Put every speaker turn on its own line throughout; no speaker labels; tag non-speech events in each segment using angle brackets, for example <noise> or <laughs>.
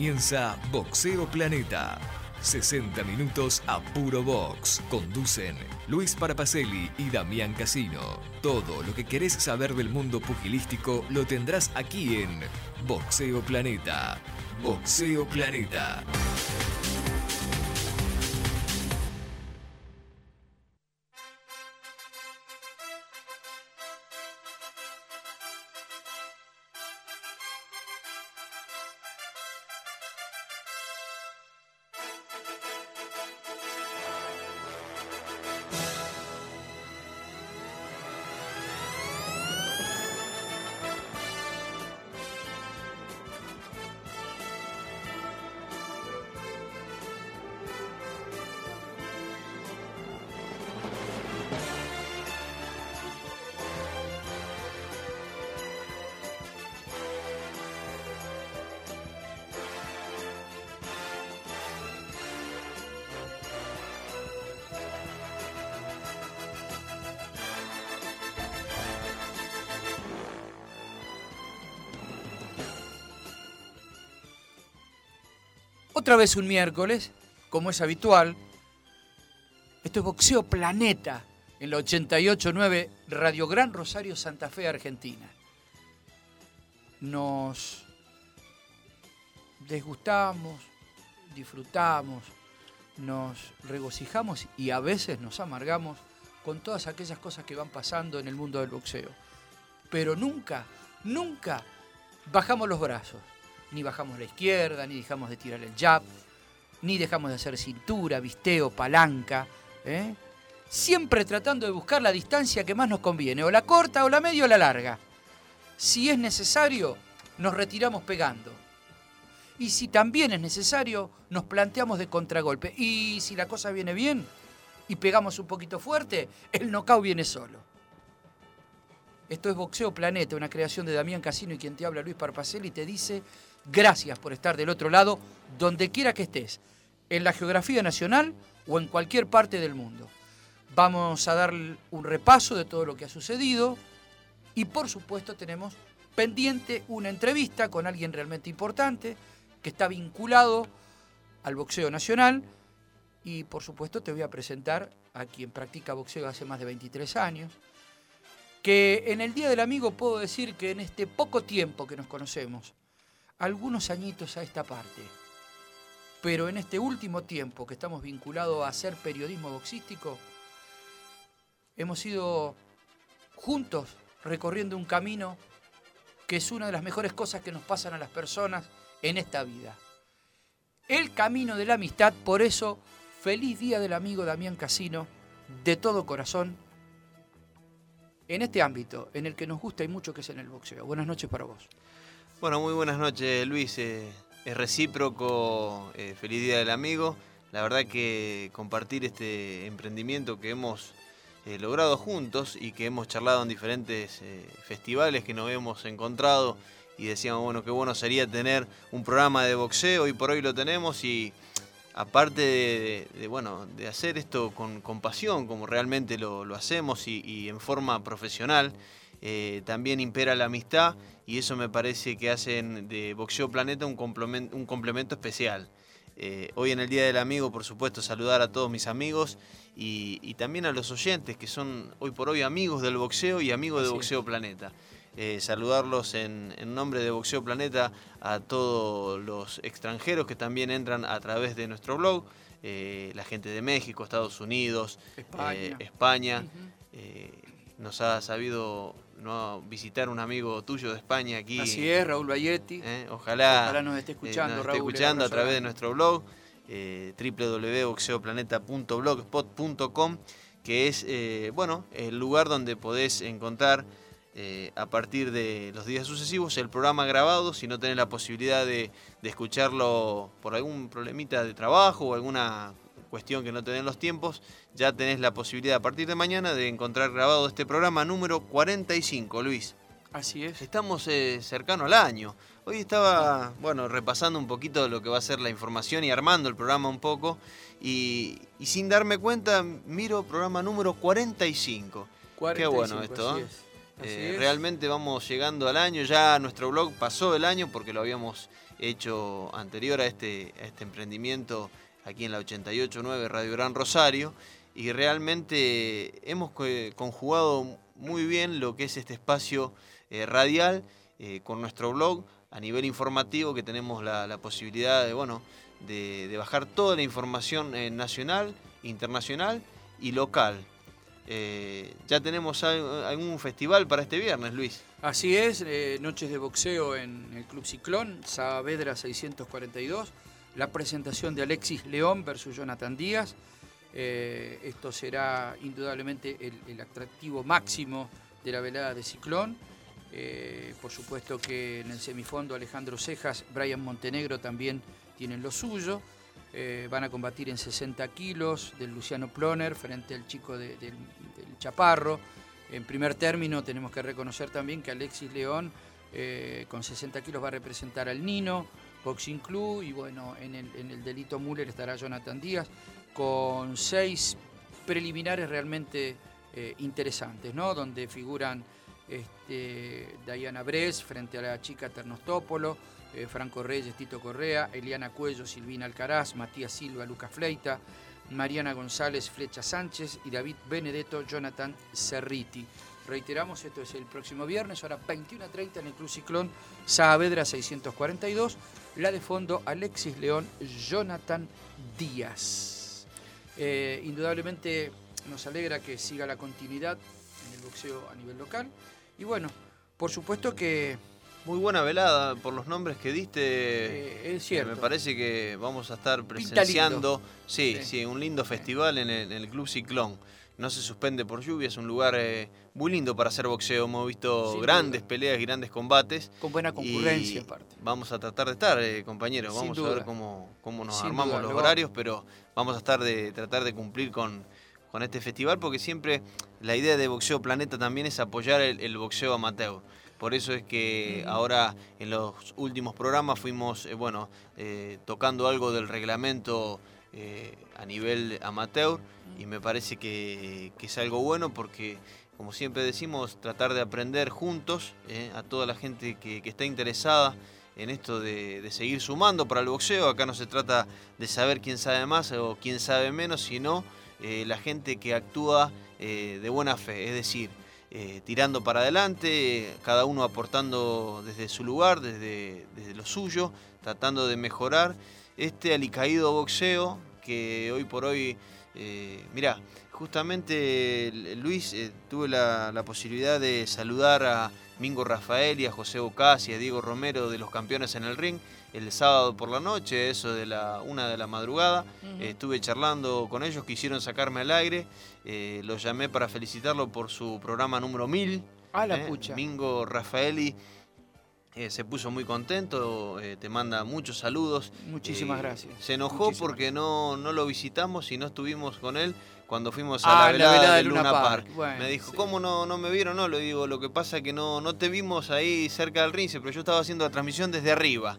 Comienza Boxeo Planeta. 60 minutos a puro box. Conducen Luis Parapacelli y Damián Casino. Todo lo que querés saber del mundo pugilístico lo tendrás aquí en Boxeo Planeta. Boxeo Planeta.
Vez un miércoles, como es habitual. Esto es Boxeo Planeta en la 88.9 Radio Gran Rosario Santa Fe, Argentina. Nos desgustamos, disfrutamos, nos regocijamos y a veces nos amargamos con todas aquellas cosas que van pasando en el mundo del boxeo. Pero nunca, nunca bajamos los brazos ni bajamos la izquierda, ni dejamos de tirar el jab, ni dejamos de hacer cintura, visteo, palanca. ¿eh? Siempre tratando de buscar la distancia que más nos conviene, o la corta, o la media, o la larga. Si es necesario, nos retiramos pegando. Y si también es necesario, nos planteamos de contragolpe. Y si la cosa viene bien y pegamos un poquito fuerte, el knockout viene solo. Esto es Boxeo Planeta, una creación de Damián Casino y quien te habla Luis Parpacelli te dice Gracias por estar del otro lado, donde quiera que estés, en la geografía nacional o en cualquier parte del mundo. Vamos a dar un repaso de todo lo que ha sucedido y por supuesto tenemos pendiente una entrevista con alguien realmente importante que está vinculado al boxeo nacional y por supuesto te voy a presentar a quien practica boxeo hace más de 23 años, que en el Día del Amigo puedo decir que en este poco tiempo que nos conocemos, algunos añitos a esta parte. Pero en este último tiempo que estamos vinculados a hacer periodismo boxístico, hemos ido juntos recorriendo un camino que es una de las mejores cosas que nos pasan a las personas en esta vida. El camino de la amistad, por eso, feliz día del amigo Damián Casino, de todo corazón, en este ámbito, en el que nos gusta y mucho que es en el boxeo. Buenas noches para vos.
Bueno, muy buenas noches Luis. Eh, es recíproco, eh, feliz día del amigo. La verdad que compartir este emprendimiento que hemos eh, logrado juntos y que hemos charlado en diferentes festivales que nos hemos encontrado y decíamos, bueno, qué bueno sería tener un programa de boxeo y por hoy lo tenemos y aparte de, bueno, de hacer esto con, pasión, como realmente lo, hacemos y, en forma profesional, también impera la amistad y eso me parece que hacen de Boxeo Planeta un complemento, un complemento especial. Eh, hoy en el Día del Amigo, por supuesto, saludar a todos mis amigos y, también a los oyentes que son hoy por hoy amigos del boxeo y amigos de Boxeo Planeta. Eh, saludarlos en, nombre de Boxeo Planeta a todos los extranjeros que también entran a través de nuestro blog, eh, la gente de México, Estados Unidos, España. nos ha sabido no visitar un amigo tuyo de España aquí.
Así es, Raúl Bayetti.
Eh, ojalá,
ojalá, nos esté escuchando,
eh, nos esté escuchando a través de nuestro blog, eh, www.boxeoplaneta.blogspot.com, que es eh, bueno, el lugar donde podés encontrar a partir de los días sucesivos el programa grabado, si no tenés la posibilidad de, de escucharlo por algún problemita de trabajo o alguna cuestión que no te den los tiempos, ya tenés la posibilidad a partir de mañana de encontrar grabado este programa número 45, Luis.
Así es.
Estamos eh, cercano al año. Hoy estaba, bueno, repasando un poquito lo que va a ser la información y armando el programa un poco. Y, sin darme cuenta, miro programa número 45. 45 Qué bueno esto. ¿eh? Eh, realmente vamos llegando al año. Ya nuestro blog pasó el año porque lo habíamos hecho anterior a este, a este emprendimiento aquí en la 88.9 Radio Gran Rosario y realmente hemos conjugado muy bien lo que es este espacio eh, radial eh, con nuestro blog a nivel informativo que tenemos la, posibilidad de, bueno, de, bajar toda la información eh, nacional, internacional y local. ya tenemos algún festival para este viernes, Luis.
Así es, noches de boxeo en el Club Ciclón, Saavedra 642, la presentación de Alexis León versus Jonathan Díaz. esto será indudablemente el atractivo máximo de la velada de Ciclón. Eh, por supuesto que en el semifondo Alejandro Cejas, Brian Montenegro también tienen lo suyo. Eh, van a combatir en 60 kilos del Luciano Ploner frente al chico del, Chaparro. En primer término tenemos que reconocer también que Alexis León eh, con 60 kilos va a representar al Nino, Boxing Club y bueno, en el, delito Müller estará Jonathan Díaz con seis preliminares realmente interesantes, ¿no? Donde figuran este, Diana Bres frente a la chica Ternostópolo, eh, Franco Reyes, Tito Correa, Eliana Cuello, Silvina Alcaraz, Matías Silva, Lucas Fleita, Mariana González, Flecha Sánchez y David Benedetto, Jonathan Cerriti. Reiteramos, esto es el próximo viernes, hora 21.30 en el Club Ciclón, Saavedra 642, la de fondo Alexis León, Jonathan Díaz. Eh, indudablemente nos alegra que siga la continuidad en el boxeo a nivel local. Y bueno, por supuesto que...
Muy buena velada por los nombres que diste.
Eh, es cierto.
me parece que vamos a estar presenciando, sí, sí, un lindo festival en el, Club Ciclón. No se suspende por lluvia, es un lugar eh, muy lindo para hacer boxeo. Hemos visto grandes peleas y grandes combates.
Con buena concurrencia, aparte.
Vamos a tratar de estar, eh, compañeros. Vamos a ver cómo, cómo nos armamos los horarios, pero vamos a estar de tratar de cumplir con, con este festival, porque siempre la idea de Boxeo Planeta también es apoyar el, boxeo amateur. Por eso es que ahora en los últimos programas fuimos, eh, bueno, eh, tocando algo del reglamento eh, a nivel amateur y me parece que, es algo bueno porque, como siempre decimos, tratar de aprender juntos a toda la gente que, está interesada en esto de, seguir sumando para el boxeo. Acá no se trata de saber quién sabe más o quién sabe menos, sino eh, la gente que actúa eh, de buena fe, es decir, eh, tirando para adelante, cada uno aportando desde su lugar, desde, desde lo suyo, tratando de mejorar este alicaído boxeo que hoy por hoy, mirá, justamente Luis, tuve la, la, posibilidad de saludar a Mingo Rafael y a José Ocas y a Diego Romero de los campeones en el ring el sábado por la noche, eso de la una de la madrugada. estuve charlando con ellos, quisieron sacarme al aire. Eh, los llamé para felicitarlo por su programa número 1000.
Ah, la eh, pucha.
Mingo Rafaeli eh, se puso muy contento, te manda muchos saludos.
Muchísimas gracias.
Se enojó porque no, no lo visitamos y no estuvimos con él cuando fuimos a ah, la, velada de Luna, Park. me dijo, ¿cómo no, no me vieron? No, le digo, lo que pasa es que no, no te vimos ahí cerca del rince, pero yo estaba haciendo la transmisión desde arriba.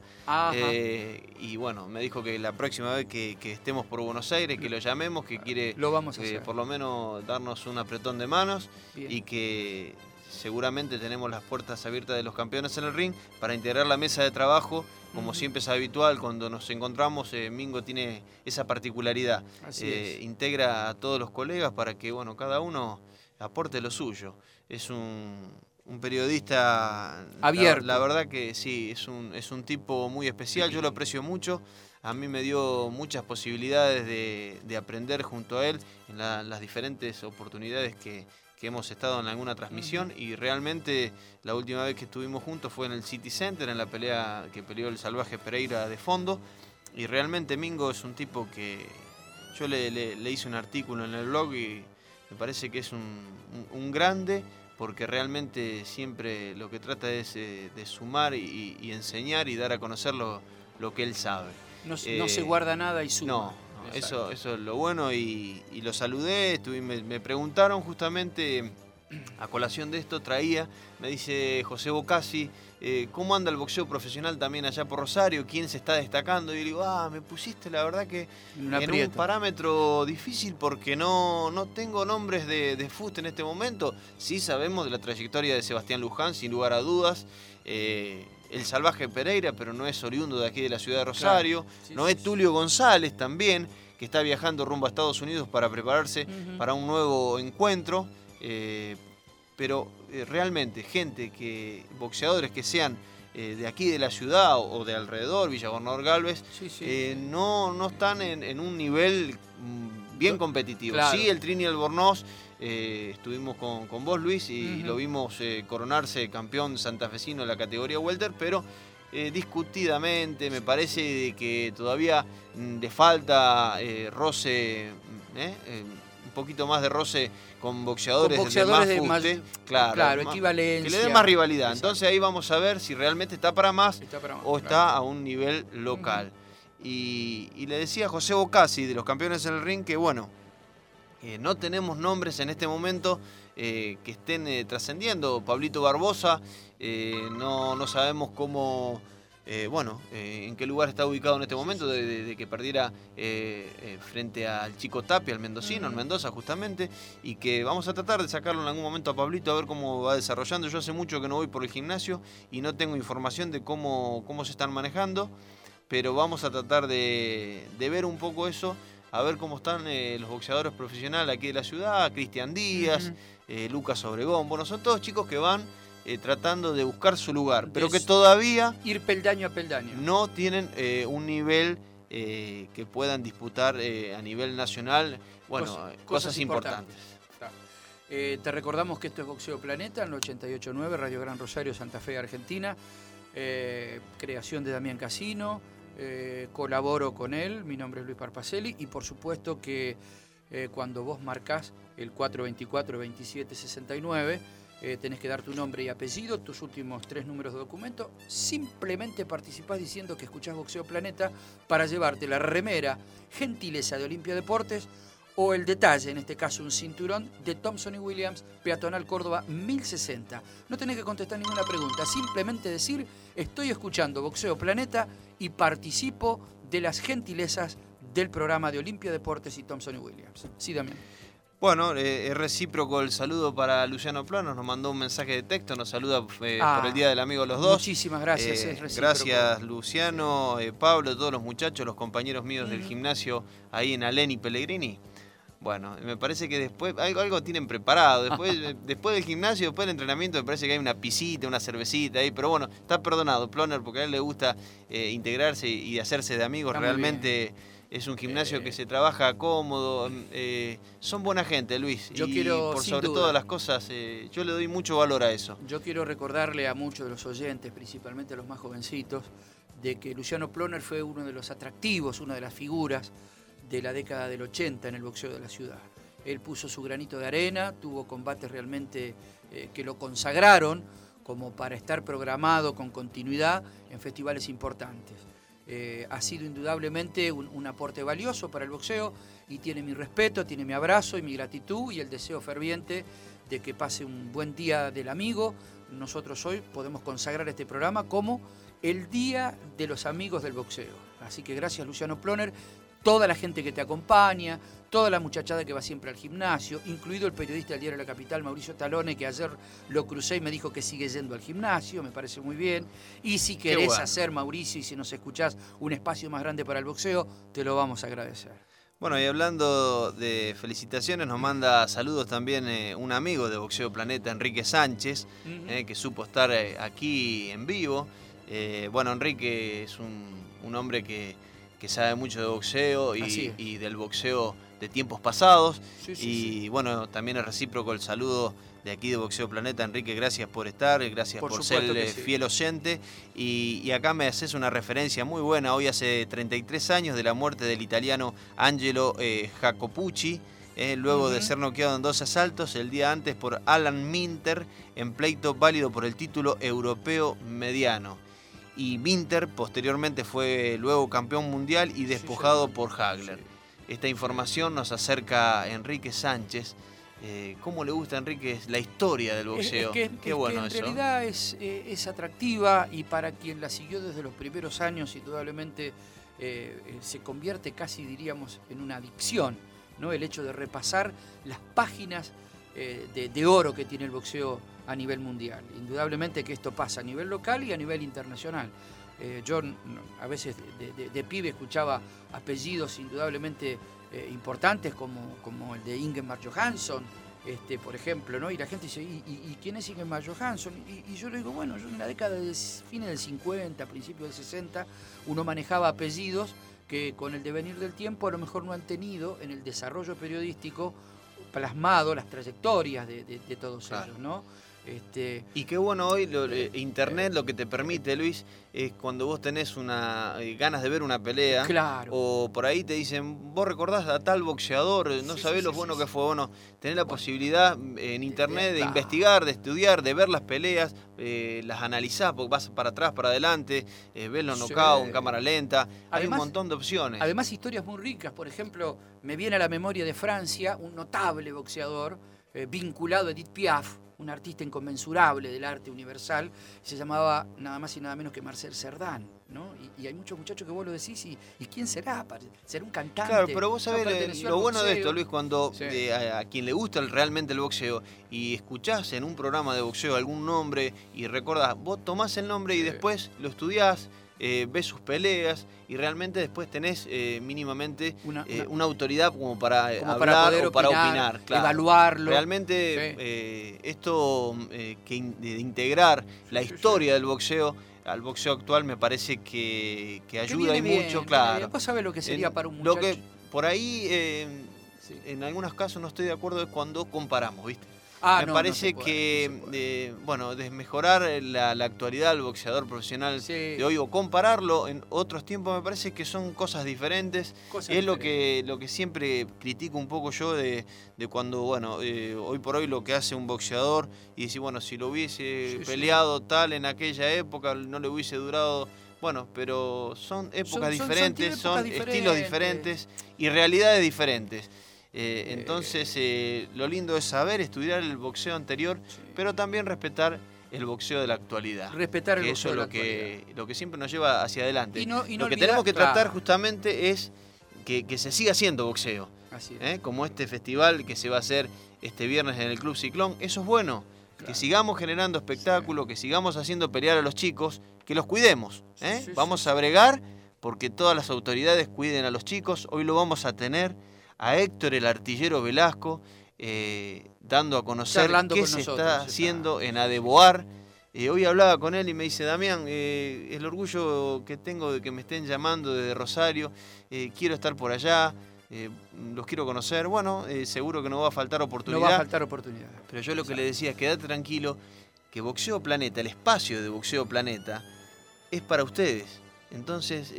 Eh, y bueno, me dijo que la próxima vez que, estemos por Buenos Aires, que lo llamemos, que quiere
lo vamos
eh, por lo menos darnos un apretón de manos y que seguramente tenemos las puertas abiertas de los campeones en el ring para integrar la mesa de trabajo como siempre es habitual cuando nos encontramos, eh, Mingo tiene esa particularidad. Eh, integra a todos los colegas para que bueno, cada uno aporte lo suyo. Es un, periodista
abierto.
La, verdad que sí, es un, es un tipo muy especial, yo lo aprecio mucho. A mí me dio muchas posibilidades de, aprender junto a él en las diferentes oportunidades que, que hemos estado en alguna transmisión y realmente la última vez que estuvimos juntos fue en el City Center, en la pelea que peleó el salvaje Pereira de fondo. Y realmente Mingo es un tipo que yo le, hice un artículo en el blog y me parece que es un, grande porque realmente siempre lo que trata es eh, de sumar y, enseñar y dar a conocer lo, que él sabe.
No, no se eh, guarda nada y suma.
Eso, eso es lo bueno y, lo saludé, me, preguntaron justamente a colación de esto, traía, me dice José Bocasi, eh, ¿cómo anda el boxeo profesional también allá por Rosario? ¿Quién se está destacando? Y yo digo, ah, me pusiste la verdad que en un parámetro difícil porque no, no tengo nombres de, de en este momento. Sí sabemos de la trayectoria de Sebastián Luján, sin lugar a dudas. Eh, el salvaje Pereira, pero no es oriundo de aquí de la ciudad de Rosario. no es Tulio González también, que está viajando rumbo a Estados Unidos para prepararse para un nuevo encuentro. Eh, pero eh, realmente gente que, boxeadores que sean eh, de aquí de la ciudad o, de alrededor, Villa Gobernador Galvez, no, no están en, un nivel mm, bien competitivo. Sí, el Trini Albornoz, estuvimos con, con, vos Luis y lo vimos coronarse campeón santafesino de la categoría welter, pero eh, discutidamente, me parece que todavía mm, le falta eh, roce, mm, eh, un poquito más de roce con boxeadores,
de más, claro, equivalencia.
Que le dé más rivalidad. Entonces ahí vamos a ver si realmente está para más, o está a un nivel local. y, le decía a José Bocasi de los campeones en el ring que bueno, no tenemos nombres en este momento que estén trascendiendo. Pablito Barbosa eh, no, no, sabemos cómo, eh, bueno, eh, en qué lugar está ubicado en este momento, de, que perdiera frente al chico Tapia, al mendocino, al Mendoza justamente, y que vamos a tratar de sacarlo en algún momento a Pablito a ver cómo va desarrollando. Yo hace mucho que no voy por el gimnasio y no tengo información de cómo, cómo se están manejando, pero vamos a tratar de, ver un poco eso a ver cómo están los boxeadores profesionales aquí de la ciudad, Cristian Díaz, Lucas Obregón. Bueno, son todos chicos que van eh, tratando de buscar su lugar, pero que todavía...
Ir peldaño a peldaño.
No tienen eh, un nivel eh, que puedan disputar a nivel nacional, bueno, cosas, importantes.
te recordamos que esto es Boxeo Planeta, en el 88.9, Radio Gran Rosario, Santa Fe, Argentina. creación de Damián Casino, colaboro con él, mi nombre es Luis Parpacelli y por supuesto que cuando vos marcás el 424-2769, eh, tenés que dar tu nombre y apellido, tus últimos tres números de documento. Simplemente participás diciendo que escuchás Boxeo Planeta para llevarte la remera gentileza de Olimpia Deportes o el detalle, en este caso un cinturón, de Thompson y Williams, Peatonal Córdoba 1060. No tenés que contestar ninguna pregunta, simplemente decir, estoy escuchando Boxeo Planeta y participo de las gentilezas del programa de Olimpia Deportes y Thompson y Williams. Sí, Damián.
Bueno, eh, es recíproco el saludo para Luciano Plano, nos mandó un mensaje de texto, nos saluda eh, por el Día del Amigo los dos.
Muchísimas gracias,
eh, Gracias Luciano, Pablo, todos los muchachos, los compañeros míos del gimnasio ahí en Aleni Pellegrini. Bueno, me parece que después algo, algo tienen preparado. Después, <laughs> después del gimnasio, después del entrenamiento, me parece que hay una pisita, una cervecita ahí. Pero bueno, está perdonado, Ploner, porque a él le gusta integrarse y, hacerse de amigos. Realmente es un gimnasio que se trabaja cómodo, mm, eh, son buena gente, Luis.
Yo y quiero,
por sobre todas las cosas, eh, yo le doy mucho valor a eso.
Yo quiero recordarle a muchos de los oyentes, principalmente a los más jovencitos, de que Luciano Ploner fue uno de los atractivos, una de las figuras de la década del 80 en el boxeo de la ciudad. Él puso su granito de arena, tuvo combates realmente eh, que lo consagraron como para estar programado con continuidad en festivales importantes. Eh, ha sido indudablemente un, aporte valioso para el boxeo y tiene mi respeto, tiene mi abrazo y mi gratitud y el deseo ferviente de que pase un buen día del amigo. Nosotros hoy podemos consagrar este programa como el Día de los Amigos del Boxeo. Así que gracias Luciano Ploner, toda la gente que te acompaña, toda la muchachada que va siempre al gimnasio, incluido el periodista del Diario de la Capital, Mauricio Talone, que ayer lo crucé y me dijo que sigue yendo al gimnasio, me parece muy bien. Y si querés hacer, Mauricio, y si nos escuchás, un espacio más grande para el boxeo, te lo vamos a agradecer.
Bueno, y hablando de felicitaciones, nos manda saludos también eh, un amigo de Boxeo Planeta, Enrique Sánchez, eh, que supo estar eh, aquí en vivo. bueno, Enrique es un, hombre que, sabe mucho de boxeo y del boxeo de tiempos pasados. y bueno, también es recíproco el saludo de aquí de Boxeo Planeta. Enrique, gracias por estar, gracias por, ser fiel oyente. Y, acá me haces una referencia muy buena. Hoy hace 33 años de la muerte del italiano Angelo eh, Jacopucci. Eh, luego de ser noqueado en dos asaltos el día antes por Alan Minter en pleito válido por el título europeo mediano. Y Minter posteriormente fue luego campeón mundial y despojado por Hagler. Esta información nos acerca Enrique Sánchez. Eh, ¿Cómo le gusta a Enrique la historia del boxeo?
Qué bueno en realidad es, eh, es, atractiva y para quien la siguió desde los primeros años, indudablemente eh, se convierte casi, diríamos, en una adicción. ¿no? El hecho de repasar las páginas de, oro que tiene el boxeo a nivel mundial. Indudablemente que esto pasa a nivel local y a nivel internacional. Eh, yo a veces de, pibe escuchaba apellidos indudablemente eh, importantes como, como el de Ingemar Johansson, este, por ejemplo, ¿no? Y la gente dice, ¿y, quién es Ingemar Johansson? Y, yo le digo, bueno, yo en la década de fines del 50, principios del 60, uno manejaba apellidos que con el devenir del tiempo a lo mejor no han tenido en el desarrollo periodístico plasmado las trayectorias de, todos ellos, ¿no?
Este, y qué bueno hoy eh, Internet lo que te permite, Luis, es cuando vos tenés una eh, ganas de ver una pelea.
Claro.
O por ahí te dicen, vos recordás a tal boxeador, no sabés lo bueno que fue. Bueno, tenés la posibilidad en Internet de investigar, de estudiar, de ver las peleas, eh, las analizás, porque vas para atrás, para adelante, ves los knockouts en cámara lenta. Hay un montón de opciones.
Además, historias muy ricas. Por ejemplo, me viene a la memoria de Francia un notable boxeador vinculado a Edith Piaf un artista inconmensurable del arte universal, se llamaba nada más y nada menos que Marcel Cerdán. ¿no? Y, hay muchos muchachos que vos lo decís, y, quién será? ¿Será un cantante?
Claro, pero vos sabés lo bueno de esto, Luis, cuando eh, a, quien le gusta realmente el boxeo y escuchás en un programa de boxeo algún nombre y recordás, vos tomás el nombre y después lo estudiás eh, ves sus peleas y realmente después tenés eh, mínimamente eh, una, autoridad como para hablar o para opinar,
evaluarlo.
Realmente esto que de integrar la historia del boxeo al boxeo actual me parece que, ayuda y mucho, claro.
Vos sabés lo que sería para un muchacho.
Lo que por ahí en algunos casos no estoy de acuerdo es cuando comparamos, ¿viste? Ah, me parece que, eh, bueno, desmejorar la, actualidad del boxeador profesional de hoy o compararlo en otros tiempos me parece que son cosas diferentes. es lo que, lo que siempre critico un poco yo de, cuando, bueno, eh, hoy por hoy lo que hace un boxeador y decir, bueno, si lo hubiese peleado tal en aquella época, no le hubiese durado bueno, pero son épocas diferentes, son, estilos diferentes y realidades diferentes. Eh, entonces, eh, lo lindo es saber estudiar el boxeo anterior, pero también respetar el boxeo de la actualidad.
Respetar el
boxeo
Eso es
lo que, lo que siempre nos lleva hacia adelante. lo que tenemos que tratar justamente es que, se siga haciendo boxeo. ¿eh? Como este festival que se va a hacer este viernes en el Club Ciclón. Eso es bueno. Que sigamos generando espectáculo, que sigamos haciendo pelear a los chicos, que los cuidemos. vamos a bregar porque todas las autoridades cuiden a los chicos. Hoy lo vamos a tener a Héctor el artillero Velasco, eh, dando a conocer qué se está haciendo en Adeboar. Eh, hoy hablaba con él y me dice, Damián, eh, el orgullo que tengo de que me estén llamando desde Rosario, quiero estar por allá, los quiero conocer. Bueno, seguro que no va a faltar oportunidad.
No va a faltar oportunidad.
Pero yo lo que le decía es quedate tranquilo, que Boxeo Planeta, el espacio de Boxeo Planeta, es para ustedes. Entonces,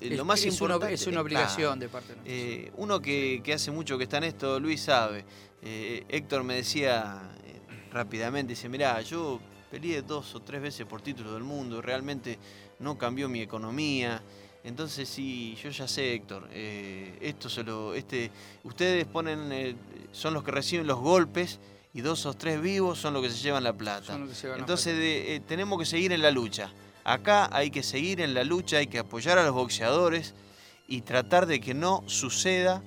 lo más importante.
es una obligación de parte de nosotros.
Eh, uno que, hace mucho que está en esto, Luis sabe. Eh, Héctor me decía eh, rápidamente: dice, mirá, yo peleé dos o tres veces por título del mundo, realmente no cambió mi economía. Entonces sí, yo ya sé, Héctor, esto se lo, este, ustedes ponen, son los que reciben los golpes y dos o tres vivos son los que se llevan la plata. Entonces tenemos que seguir en la lucha. Acá hay que seguir en la lucha, hay que apoyar a los boxeadores y tratar de que no suceda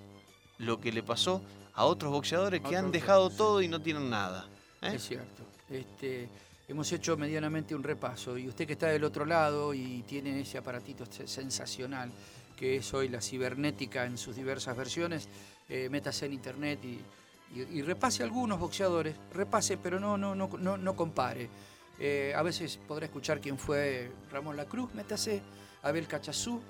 lo que le pasó a otros boxeadores que han dejado todo y no tienen nada.
¿eh? Es cierto. Este, hemos hecho medianamente un repaso y usted que está del otro lado y tiene ese aparatito sensacional que es hoy la cibernética en sus diversas versiones, eh, métase en internet y, repase algunos boxeadores, repase, pero no, no, no, no, no compare. Eh, a veces podrá escuchar quién fue Ramón La Cruz, métase, Abel Cachazú,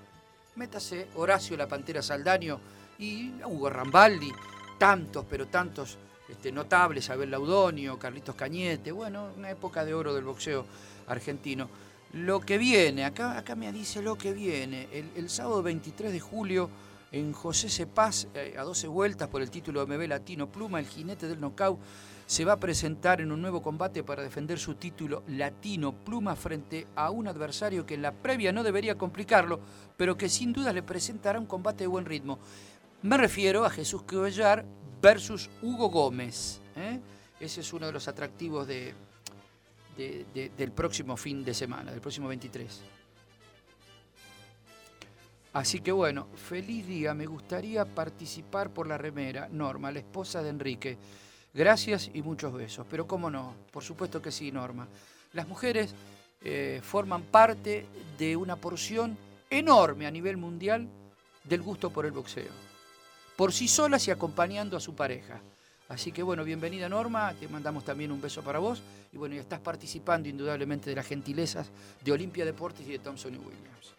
métase, Horacio La Pantera Saldaño y Hugo Rambaldi, tantos, pero tantos este, notables, Abel Laudonio, Carlitos Cañete, bueno, una época de oro del boxeo argentino. Lo que viene, acá, acá me dice lo que viene, el, sábado 23 de julio en José Cepaz, eh, a 12 vueltas por el título MB Latino Pluma, el jinete del knockout se va a presentar en un nuevo combate para defender su título latino pluma frente a un adversario que en la previa no debería complicarlo, pero que sin duda le presentará un combate de buen ritmo. Me refiero a Jesús Cuellar versus Hugo Gómez. ¿eh? Ese es uno de los atractivos de, del próximo fin de semana, del próximo 23. Así que bueno, feliz día, me gustaría participar por la remera. Norma, la esposa de Enrique. Gracias y muchos besos. Pero cómo no, por supuesto que sí, Norma. Las mujeres eh, forman parte de una porción enorme a nivel mundial del gusto por el boxeo. Por sí solas y acompañando a su pareja. Así que bueno, bienvenida Norma, te mandamos también un beso para vos. Y bueno, ya estás participando indudablemente de las gentilezas de Olimpia Deportes y de Thompson y Williams.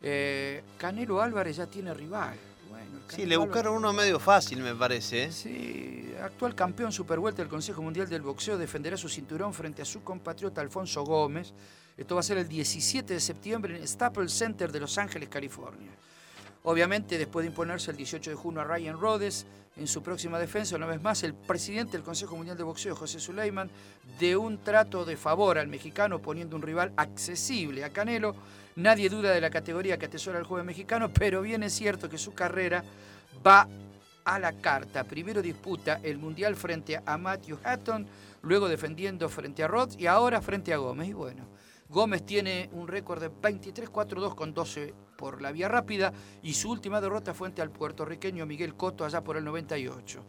Eh, Canelo Álvarez ya tiene rival. Bueno,
sí, le buscaron uno medio fácil, me parece. ¿eh?
Sí, actual campeón supervuelta del Consejo Mundial del Boxeo defenderá su cinturón frente a su compatriota Alfonso Gómez. Esto va a ser el 17 de septiembre en el Staples Center de Los Ángeles, California. Obviamente, después de imponerse el 18 de junio a Ryan Rhodes en su próxima defensa, una vez más, el presidente del Consejo Mundial de Boxeo, José Suleiman, de un trato de favor al mexicano poniendo un rival accesible a Canelo. Nadie duda de la categoría que atesora el joven mexicano, pero bien es cierto que su carrera va a la carta. Primero disputa el Mundial frente a Matthew Hatton, luego defendiendo frente a Rhodes y ahora frente a Gómez. Y bueno, Gómez tiene un récord de 23-4-2 con 12 por la vía rápida y su última derrota fue ante al puertorriqueño Miguel Cotto allá por el 98.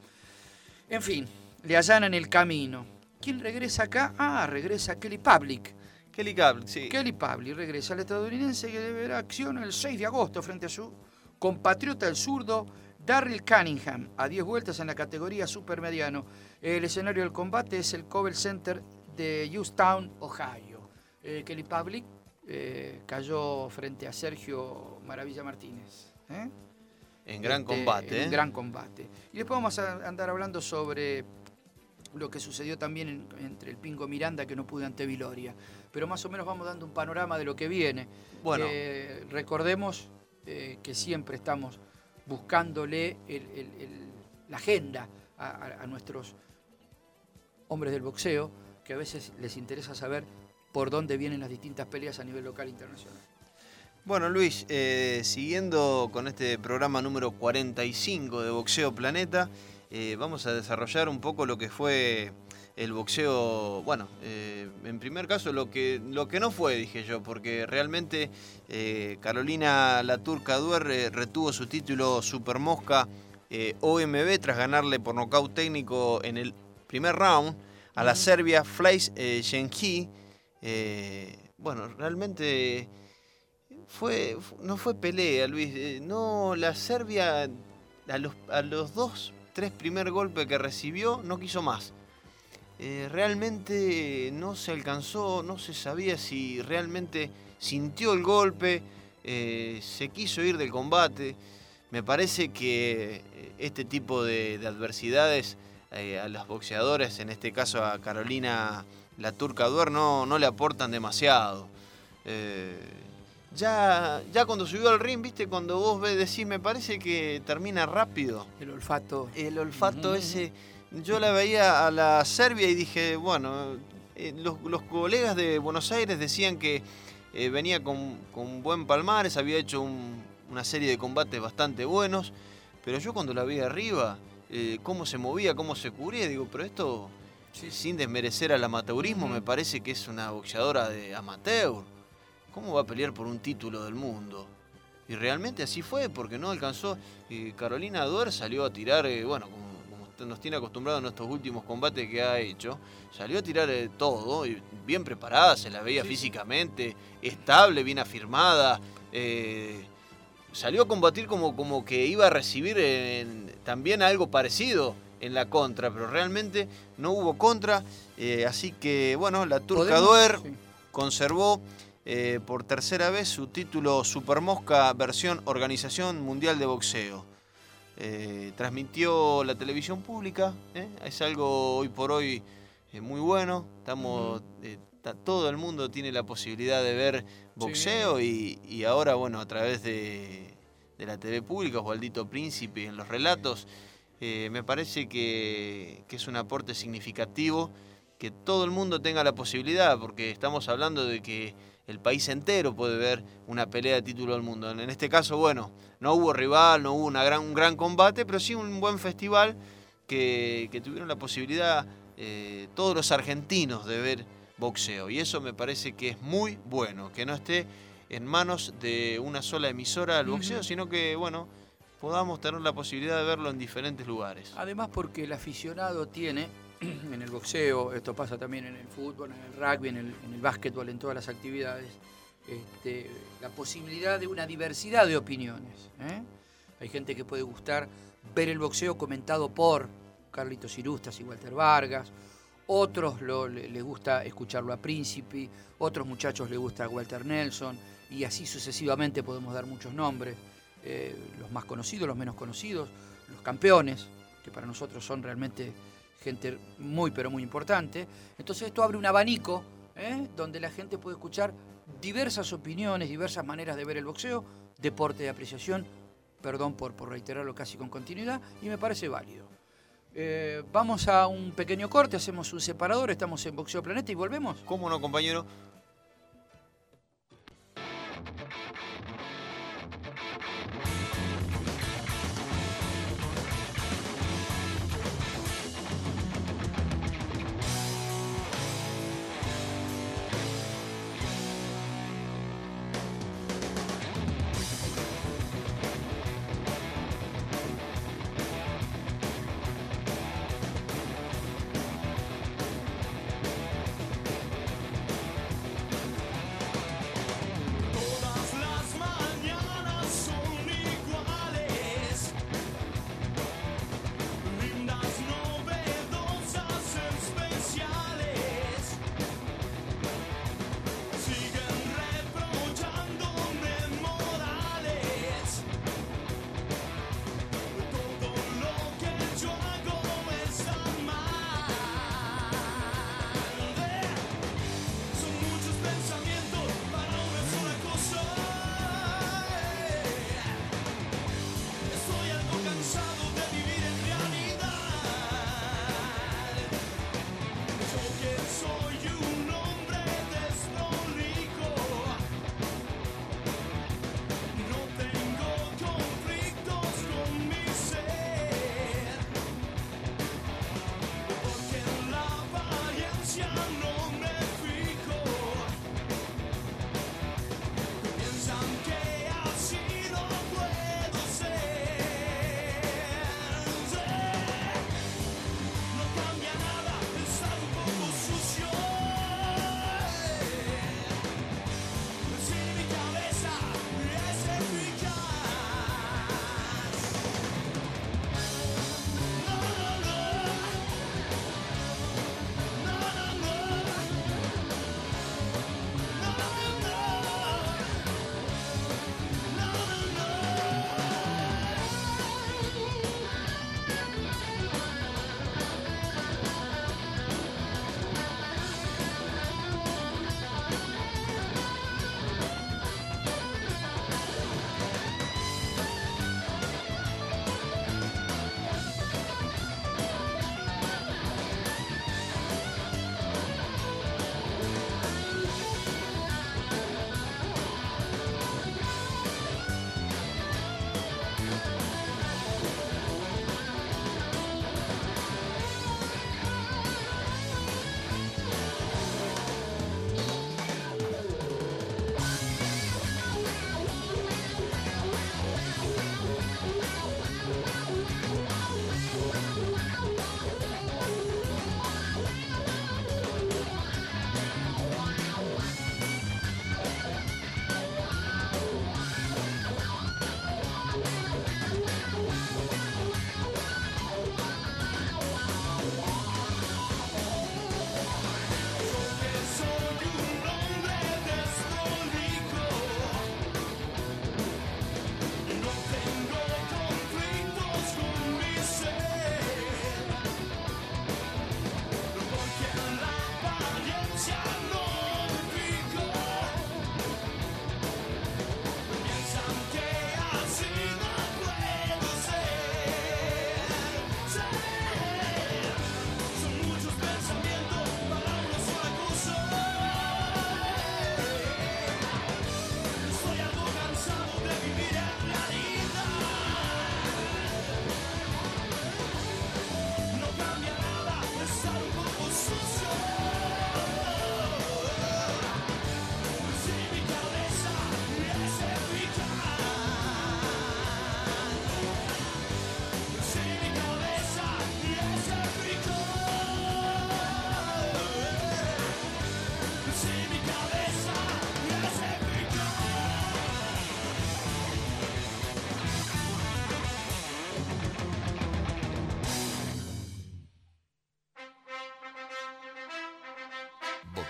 En fin, le allanan el camino. ¿Quién regresa acá? Ah, regresa Kelly Public.
Kelly Public, sí.
Kelly Public regresa al estadounidense que deberá acción el 6 de agosto frente a su compatriota el zurdo Darryl Cunningham, a 10 vueltas en la categoría supermediano. El escenario del combate es el Cobble Center de Houston, Ohio. Eh, Kelly Public eh, cayó frente a Sergio Maravilla Martínez. ¿eh?
En gran este, combate.
En gran combate. Y después vamos a andar hablando sobre lo que sucedió también entre el Pingo Miranda que no pudo ante Viloria. Pero más o menos vamos dando un panorama de lo que viene. Bueno. recordemos que siempre estamos buscándole la agenda a nuestros hombres del boxeo, que a veces les interesa saber por dónde vienen las distintas peleas a nivel local e internacional.
Bueno, Luis, eh, siguiendo con este programa número 45 de Boxeo Planeta, eh, vamos a desarrollar un poco lo que fue el boxeo, bueno, eh, en primer caso lo que, lo que no fue, dije yo, porque realmente Carolina La Turca Duer retuvo su título Super Mosca OMB tras ganarle por nocaut técnico en el primer round a la Serbia Fleiss Shenki eh, bueno, realmente fue, no fue pelea, Luis. Eh, no, la Serbia a los, a los dos, tres primer golpes que recibió no quiso más. Eh, realmente no se alcanzó, no se sabía si realmente sintió el golpe, se quiso ir del combate. Me parece que este tipo de, de adversidades a los boxeadores, en este caso a Carolina la Turca Duer no, no le aportan demasiado. Eh, ya, ya cuando subió al ring, viste, cuando vos ves, decís, me parece que termina rápido.
El olfato.
El olfato ese. Yo la veía a la Serbia y dije, bueno, eh, los, colegas de Buenos Aires decían que eh, venía con, buen palmares, había hecho una serie de combates bastante buenos, pero yo cuando la vi arriba, cómo se movía, cómo se cubría, digo, pero esto sin desmerecer al amateurismo, me parece que es una boxeadora de amateur. ¿Cómo va a pelear por un título del mundo? Y realmente así fue, porque no alcanzó. Carolina Duer salió a tirar, eh, bueno, como, nos tiene acostumbrado en estos últimos combates que ha hecho, salió a tirar eh, todo, y bien preparada, se la veía físicamente, estable, bien afirmada. Eh, salió a combatir como, como que iba a recibir también algo parecido en la contra, pero realmente no hubo contra. Eh, así que, bueno, la Turca Duer conservó eh, por tercera vez su título Supermosca versión Organización Mundial de Boxeo. Eh, transmitió la televisión pública, es algo hoy por hoy muy bueno. Estamos, todo el mundo tiene la posibilidad de ver boxeo y, ahora, bueno, a través de, de la TV pública, Osvaldito Príncipe en los relatos. Eh, me parece que, es un aporte significativo que todo el mundo tenga la posibilidad, porque estamos hablando de que el país entero puede ver una pelea de título del mundo. En este caso, bueno, no hubo rival, no hubo una gran, un gran combate, pero sí un buen festival que, tuvieron la posibilidad eh, todos los argentinos de ver boxeo. Y eso me parece que es muy bueno, que no esté en manos de una sola emisora el boxeo, sino que, bueno, podamos tener la posibilidad de verlo en diferentes lugares.
Además porque el aficionado tiene <clears throat> en el boxeo, esto pasa también en el fútbol, en el rugby, en el, en básquetbol, en todas las actividades, este, la posibilidad de una diversidad de opiniones. ¿eh? Hay gente que puede gustar ver el boxeo comentado por Carlitos Irustas y Walter Vargas, otros les gusta escucharlo a Príncipe, otros muchachos les gusta Walter Nelson, y así sucesivamente podemos dar muchos nombres, eh, los más conocidos, los menos conocidos, los campeones, que para nosotros son realmente gente muy pero muy importante. Entonces esto abre un abanico ¿eh? donde la gente puede escuchar diversas opiniones, diversas maneras de ver el boxeo, deporte de apreciación, perdón por, por reiterarlo casi con continuidad, y me parece válido. Eh, vamos a un pequeño corte, hacemos un separador, estamos en Boxeo Planeta y volvemos.
¿Cómo no, compañero?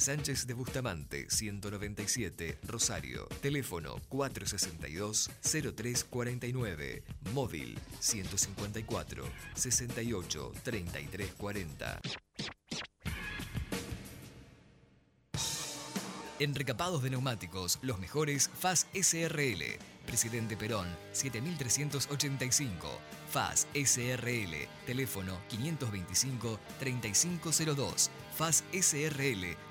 Sánchez de Bustamante, 197, Rosario. Teléfono 462-0349. Móvil 154 68 33 40. En recapados de neumáticos, los mejores FAS SRL. Presidente Perón, 7385. FAS SRL. Teléfono 525-3502. FAS SRL,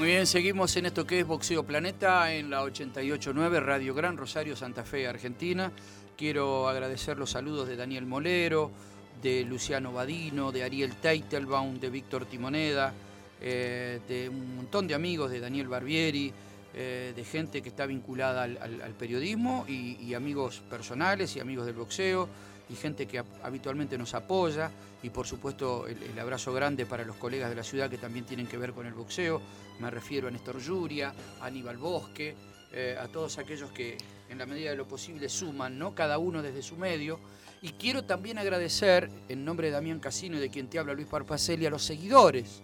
Muy bien, seguimos en esto que es Boxeo Planeta en la 889 Radio Gran Rosario, Santa Fe, Argentina. Quiero agradecer los saludos de Daniel Molero, de Luciano Badino, de Ariel Teitelbaum, de Víctor Timoneda, eh, de un montón de amigos, de Daniel Barbieri, eh, de gente que está vinculada al, periodismo y amigos personales y amigos del boxeo y gente que hab- habitualmente nos apoya y por supuesto el, el abrazo grande para los colegas de la ciudad que también tienen que ver con el boxeo. Me refiero a Néstor Yuria, a Aníbal Bosque, eh, a todos aquellos que en la medida de lo posible suman, ¿no? cada uno desde su medio. Y quiero también agradecer, en nombre de Damián Casino y de quien te habla Luis Parpacelli, a los seguidores,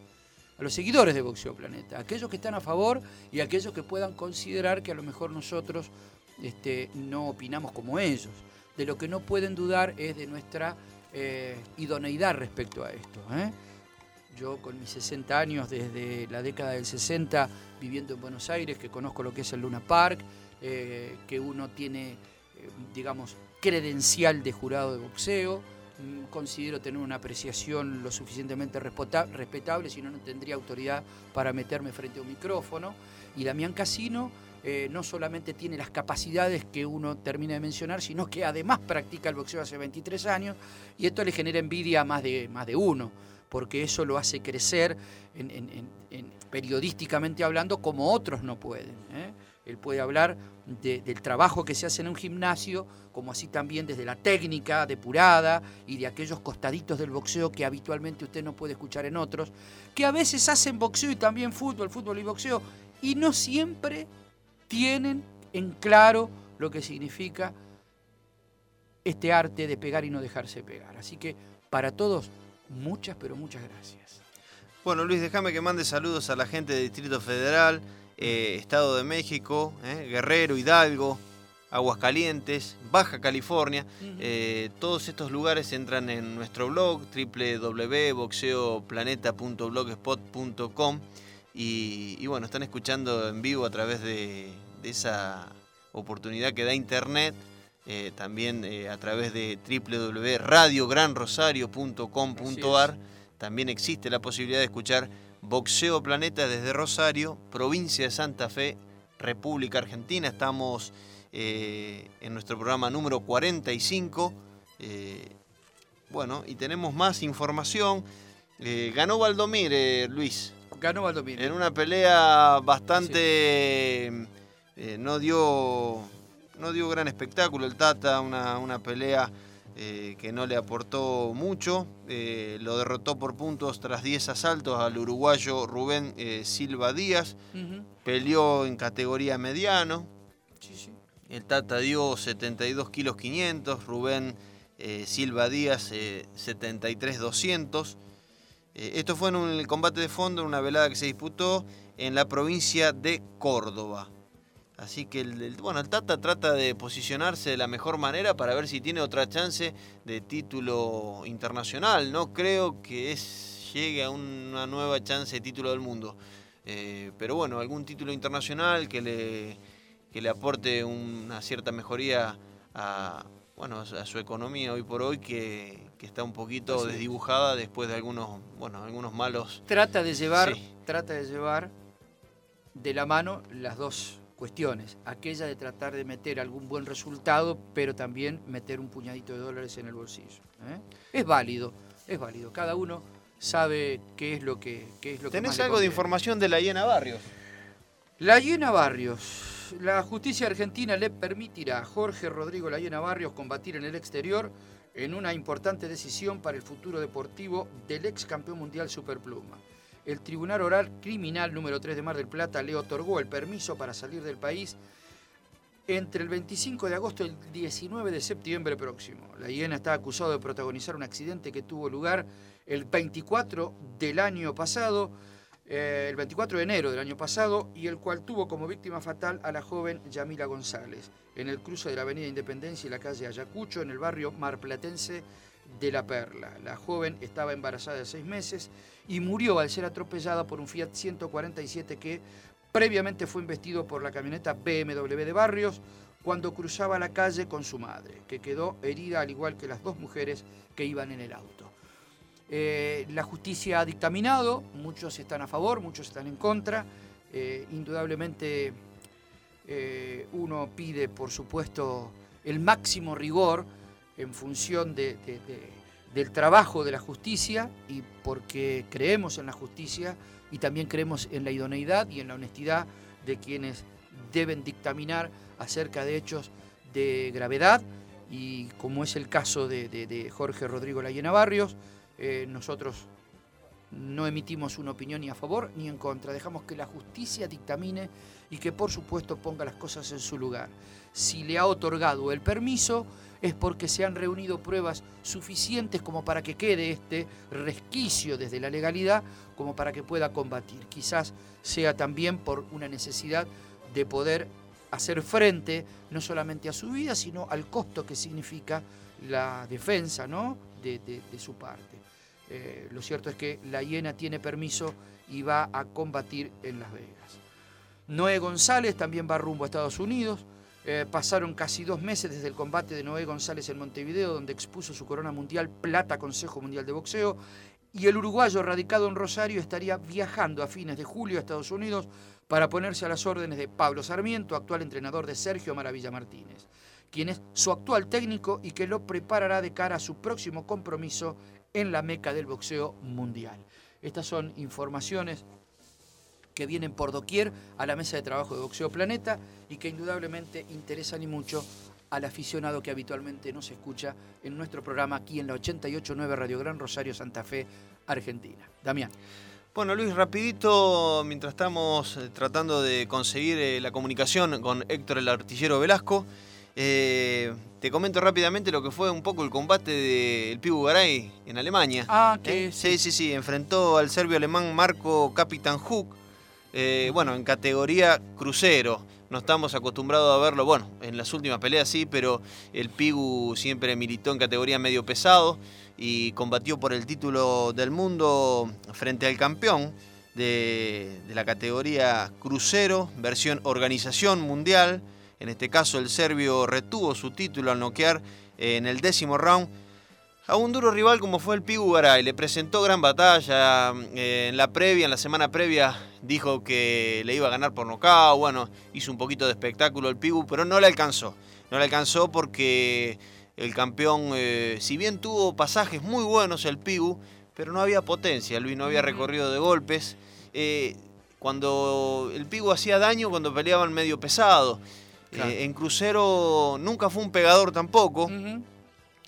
a los seguidores de Boxeo Planeta, aquellos que están a favor y aquellos que puedan considerar que a lo mejor nosotros este, no opinamos como ellos. De lo que no pueden dudar es de nuestra eh, idoneidad respecto a esto. ¿eh? Yo con mis 60 años, desde la década del 60, viviendo en Buenos Aires, que conozco lo que es el Luna Park, eh, que uno tiene, digamos, credencial de jurado de boxeo, mm, considero tener una apreciación lo suficientemente respetable, si no, no tendría autoridad para meterme frente a un micrófono. Y Damián Casino eh, no solamente tiene las capacidades que uno termina de mencionar, sino que además practica el boxeo hace 23 años y esto le genera envidia a más de, más de uno, porque eso lo hace crecer en- en- en- en- periodísticamente hablando como otros no pueden. ¿eh? Él puede hablar de- del trabajo que se hace en un gimnasio, como así también desde la técnica depurada y de aquellos costaditos del boxeo que habitualmente usted no puede escuchar en otros, que a veces hacen boxeo y también fútbol, fútbol y boxeo, y no siempre tienen en claro lo que significa este arte de pegar y no dejarse pegar. Así que para todos, muchas, pero muchas gracias.
Bueno, Luis, déjame que mande saludos a la gente del Distrito Federal, eh, Estado de México, eh, Guerrero, Hidalgo, Aguascalientes, Baja California. Eh, todos estos lugares entran en nuestro blog www.boxeoplaneta.blogspot.com y, y bueno, están escuchando en vivo a través de, de esa oportunidad que da Internet, eh, también eh, a través de www.radiogranrosario.com.ar. También existe la posibilidad de escuchar Boxeo Planeta desde Rosario, provincia de Santa Fe, República Argentina. Estamos eh, en nuestro programa número 45. Eh, bueno, y tenemos más información. Ganó Valdomir, Luis.
Ganó Valdomir.
En una pelea bastante... no, dio, no dio gran espectáculo el Tata, una, una pelea eh, que no le aportó mucho. Eh, lo derrotó por puntos tras 10 asaltos al uruguayo Rubén eh, Silva Díaz. Peleó en categoría mediano. El Tata dio 72 kilos 500, Rubén Silva Díaz 73 200. Esto fue en un combate de fondo, en una velada que se disputó en la provincia de Córdoba. Así que el, bueno, el Tata trata de posicionarse de la mejor manera para ver si tiene otra chance de título internacional. No creo que llegue a una nueva chance de título del mundo. Eh, pero bueno, algún título internacional que le, que le aporte una cierta mejoría a, bueno, a su economía hoy por hoy que, está un poquito desdibujada después de algunos, bueno, algunos malos.
Trata de llevar, trata de llevar de la mano las dos cuestiones. Aquella de tratar de meter algún buen resultado, pero también meter un puñadito de dólares en el bolsillo. ¿eh? Es válido, es válido. Cada uno sabe qué es lo que, qué es lo
¿Tenés algo de información de la Hiena Barrios?
La Hiena Barrios. La justicia argentina le permitirá a Jorge Rodrigo La Hiena Barrios combatir en el exterior en una importante decisión para el futuro deportivo del ex campeón mundial Superpluma el Tribunal Oral Criminal número 3 de Mar del Plata le otorgó el permiso para salir del país entre el 25 de agosto y el 19 de septiembre próximo. La hiena está acusado de protagonizar un accidente que tuvo lugar el 24 del año pasado, eh, el 24 de enero del año pasado, y el cual tuvo como víctima fatal a la joven Yamila González, en el cruce de la Avenida Independencia y la calle Ayacucho, en el barrio marplatense de La Perla. La joven estaba embarazada de seis meses y murió al ser atropellada por un Fiat 147 que previamente fue investido por la camioneta BMW de Barrios cuando cruzaba la calle con su madre, que quedó herida al igual que las dos mujeres que iban en el auto. Eh, la justicia ha dictaminado, muchos están a favor, muchos están en contra. Eh, indudablemente eh, uno pide, por supuesto, el máximo rigor en función de del trabajo de la justicia y porque creemos en la justicia y también creemos en la idoneidad y en la honestidad de quienes deben dictaminar acerca de hechos de gravedad y como es el caso de, Jorge Rodrigo Layena Barrios, eh, nosotros no emitimos una opinión ni a favor ni en contra, dejamos que la justicia dictamine y que por supuesto ponga las cosas en su lugar. Si le ha otorgado el permiso, es porque se han reunido pruebas suficientes como para que quede este resquicio desde la legalidad como para que pueda combatir. Quizás sea también por una necesidad de poder hacer frente no solamente a su vida, sino al costo que significa la defensa ¿no? de, su parte. Eh, lo cierto es que la hiena tiene permiso y va a combatir en Las Vegas. Noé González también va rumbo a Estados Unidos. Eh, pasaron casi dos meses desde el combate de Noé González en Montevideo, donde expuso su corona mundial plata Consejo Mundial de Boxeo, y el uruguayo radicado en Rosario estaría viajando a fines de julio a Estados Unidos para ponerse a las órdenes de Pablo Sarmiento, actual entrenador de Sergio Maravilla Martínez, quien es su actual técnico y que lo preparará de cara a su próximo compromiso en la meca del boxeo mundial. Estas son informaciones que vienen por doquier a la mesa de trabajo de Boxeo Planeta y que indudablemente interesan y mucho al aficionado que habitualmente nos escucha en nuestro programa aquí en la 889 Radio Gran Rosario Santa Fe, Argentina. Damián.
Bueno, Luis, rapidito, mientras estamos eh, tratando de conseguir eh, la comunicación con Héctor el artillero Velasco, eh, te comento rápidamente lo que fue un poco el combate del Pibu Garay en Alemania.
Ah, que
sí. sí, sí, enfrentó al serbio alemán Marco Capitan Hook eh, bueno, en categoría crucero. No estamos acostumbrados a verlo, bueno, en las últimas peleas sí, pero el Pigu siempre militó en categoría medio pesado y combatió por el título del mundo frente al campeón de, la categoría crucero, versión organización mundial. En este caso el serbio retuvo su título al noquear en el décimo round A un duro rival como fue el Pigu Garay, le presentó gran batalla. eh, en la previa, en la semana previa, dijo que le iba a ganar por nocaut. Bueno, hizo un poquito de espectáculo el Pigu, pero no le alcanzó. No le alcanzó porque el campeón, eh, si bien tuvo pasajes muy buenos el Pigu, pero no había potencia, Luis no había recorrido de golpes. Eh, cuando el Pigu hacía daño, cuando peleaban medio pesado.
Claro.
Eh, en crucero nunca fue un pegador tampoco.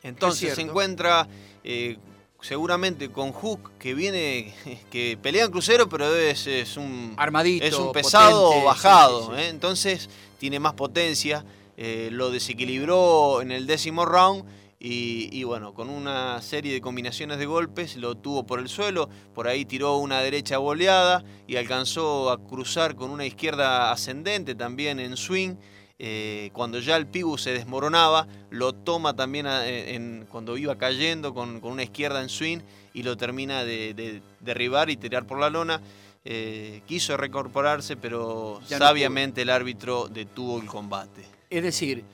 Entonces se encuentra eh, seguramente con Hook, que viene, <laughs> que pelea en crucero, pero es, es un,
Armadito.
es un pesado
potente,
bajado.
sí, sí.
¿eh? Entonces tiene más potencia, lo desequilibró en el décimo round. Y, y bueno, con una serie de combinaciones de golpes lo tuvo por el suelo, por ahí tiró una derecha boleada y alcanzó a cruzar con una izquierda ascendente también en swing. Eh, cuando ya el Pigu se desmoronaba, lo toma también a- en, en- cuando iba cayendo con, con una izquierda en swing y lo termina de, de derribar y tirar por la lona. Eh, quiso recorporarse, pero
Ya no
sabiamente el árbitro detuvo el combate.
Es decir,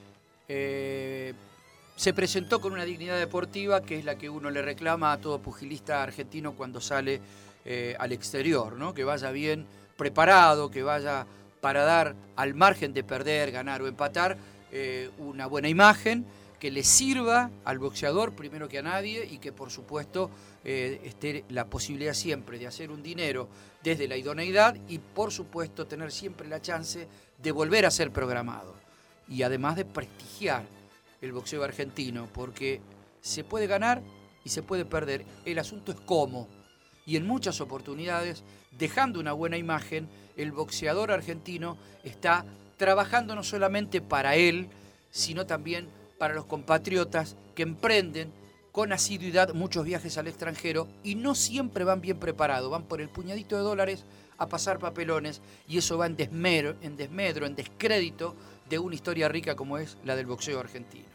eh, se presentó con una dignidad deportiva que es la que uno le reclama a todo pugilista argentino cuando sale eh, al exterior, ¿no? Que vaya bien preparado, que vaya para dar al margen de perder, ganar o empatar eh, una buena imagen que le sirva al boxeador primero que a nadie y que por supuesto eh, esté la posibilidad siempre de hacer un dinero desde la idoneidad y por supuesto tener siempre la chance de volver a ser programado y además de prestigiar el boxeo argentino, porque se puede ganar y se puede perder. El asunto es cómo. Y en muchas oportunidades, dejando una buena imagen, el boxeador argentino está trabajando no solamente para él, sino también para los compatriotas que emprenden con asiduidad muchos viajes al extranjero y no siempre van bien preparados, van por el puñadito de dólares a pasar papelones y eso va en desmedro, en, desmedro, en descrédito de una historia rica como es la del boxeo argentino.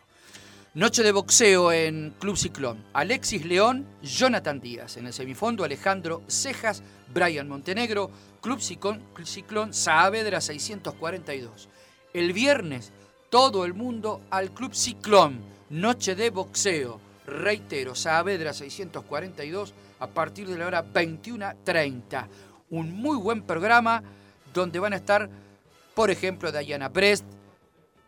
Noche de boxeo en Club Ciclón. Alexis León, Jonathan Díaz. En el semifondo, Alejandro Cejas, Brian Montenegro, Club Ciclón, Saavedra 642. El viernes, todo el mundo al Club Ciclón. Noche de boxeo. Reitero, Saavedra 642 a partir de la hora 21.30. Un muy buen programa donde van a estar, por ejemplo, Diana Brest,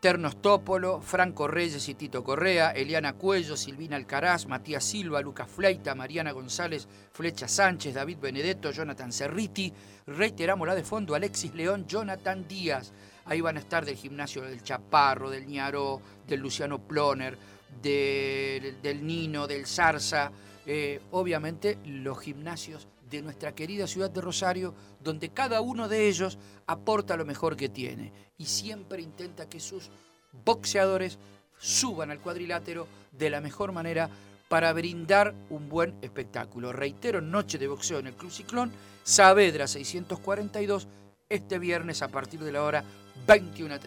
Ternos Tópolo, Franco Reyes y Tito Correa, Eliana Cuello, Silvina Alcaraz, Matías Silva, Lucas Fleita, Mariana González, Flecha Sánchez, David Benedetto, Jonathan Cerriti. Reiteramos la de fondo, Alexis León, Jonathan Díaz. Ahí van a estar del gimnasio del Chaparro, del Ñaró, del Luciano Ploner, del, Nino, del Zarza. eh, obviamente los gimnasios de nuestra querida ciudad de Rosario, donde cada uno de ellos aporta lo mejor que tiene y siempre intenta que sus boxeadores suban al cuadrilátero de la mejor manera para brindar un buen espectáculo. Reitero, noche de boxeo en el Club Ciclón, Saavedra 642, este viernes a partir de la hora 21.30.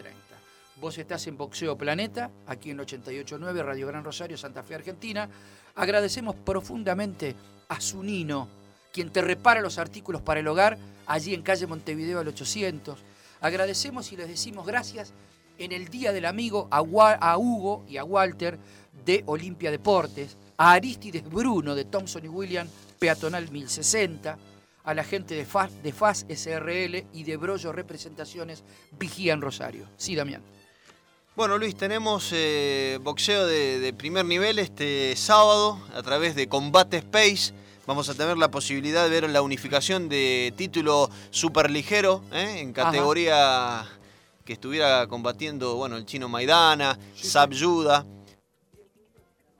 Vos estás en Boxeo Planeta, aquí en 889 Radio Gran Rosario, Santa Fe, Argentina. Agradecemos profundamente a Zunino, quien te repara los artículos para el hogar, allí en calle Montevideo al 800. Agradecemos y les decimos gracias en el Día del Amigo a, Hugo y a Walter de Olimpia Deportes, a Aristides Bruno de Thompson y William, Peatonal 1060, a la gente de FAS, SRL y de Brollo Representaciones Vigía en Rosario. Sí, Damián.
Bueno, Luis, tenemos eh, boxeo de primer nivel este sábado a través de Combate Space. Vamos a tener la posibilidad de ver la unificación de título superligero ¿eh? en categoría que estuviera combatiendo bueno, el chino Maidana,
Sí,
Sab Yuda.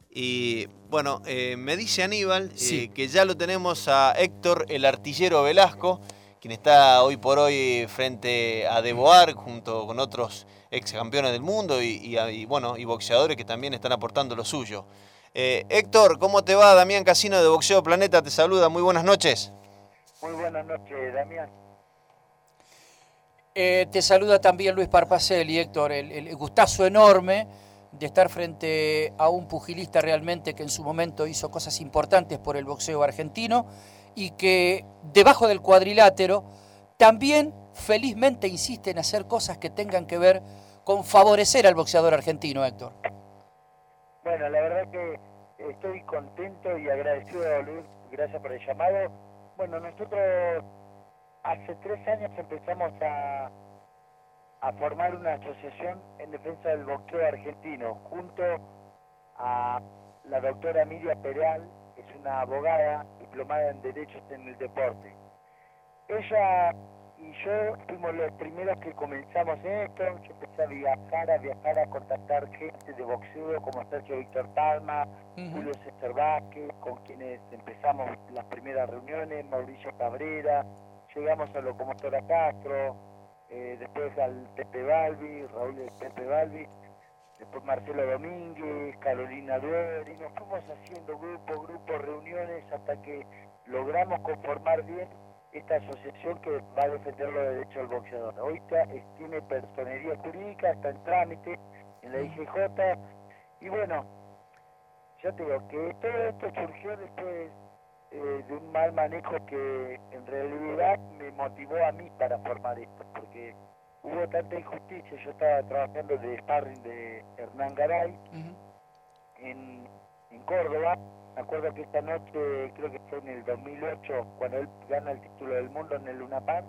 Y bueno, eh, me dice Aníbal eh,
Sí.
que ya lo tenemos a Héctor el artillero Velasco, quien está hoy por hoy frente a Deboar junto con otros ex campeones del mundo y, y- y, bueno, y boxeadores que también están aportando lo suyo. Eh, Héctor, ¿cómo te va? Damián Casino de Boxeo Planeta te saluda. Muy buenas noches.
Muy buenas noches, Damián.
Eh, te saluda también Luis Parpacelli, Héctor, el, el gustazo enorme de estar frente a un pugilista realmente que en su momento hizo cosas importantes por el boxeo argentino y que debajo del cuadrilátero también felizmente insiste en hacer cosas que tengan que ver con favorecer al boxeador argentino, Héctor.
Bueno, la verdad que estoy contento y agradecido, Luis, gracias por el llamado. Bueno, nosotros hace tres años empezamos a, a formar una asociación en defensa del boxeo argentino, junto a la doctora Miriam Peral, que es una abogada diplomada en Derechos en el Deporte. Ella y yo fuimos los primeros que comenzamos en esto. Yo empecé a viajar, a viajar, a contactar gente de boxeo como Sergio Víctor Palma, Julio César Vázquez, con quienes empezamos las primeras reuniones, Mauricio Cabrera, llegamos a Locomotora Castro, eh, después al Pepe Balbi, Raúl Pepe Balbi, después Marcelo Domínguez, Carolina Duer, y nos fuimos haciendo grupo, grupo, reuniones hasta que logramos conformar bien esta asociación que va a defender los derechos del boxeador. Hoy tiene personería jurídica, está en trámite en la IGJ, y bueno, ya te digo que todo esto surgió después eh, de un mal manejo que en realidad me motivó a mí para formar esto, porque hubo tanta injusticia, yo estaba trabajando de sparring de Hernán Garay en, en Córdoba, me acuerdo que esta noche, creo que fue en el 2008, cuando él gana el título del mundo en el Luna Park,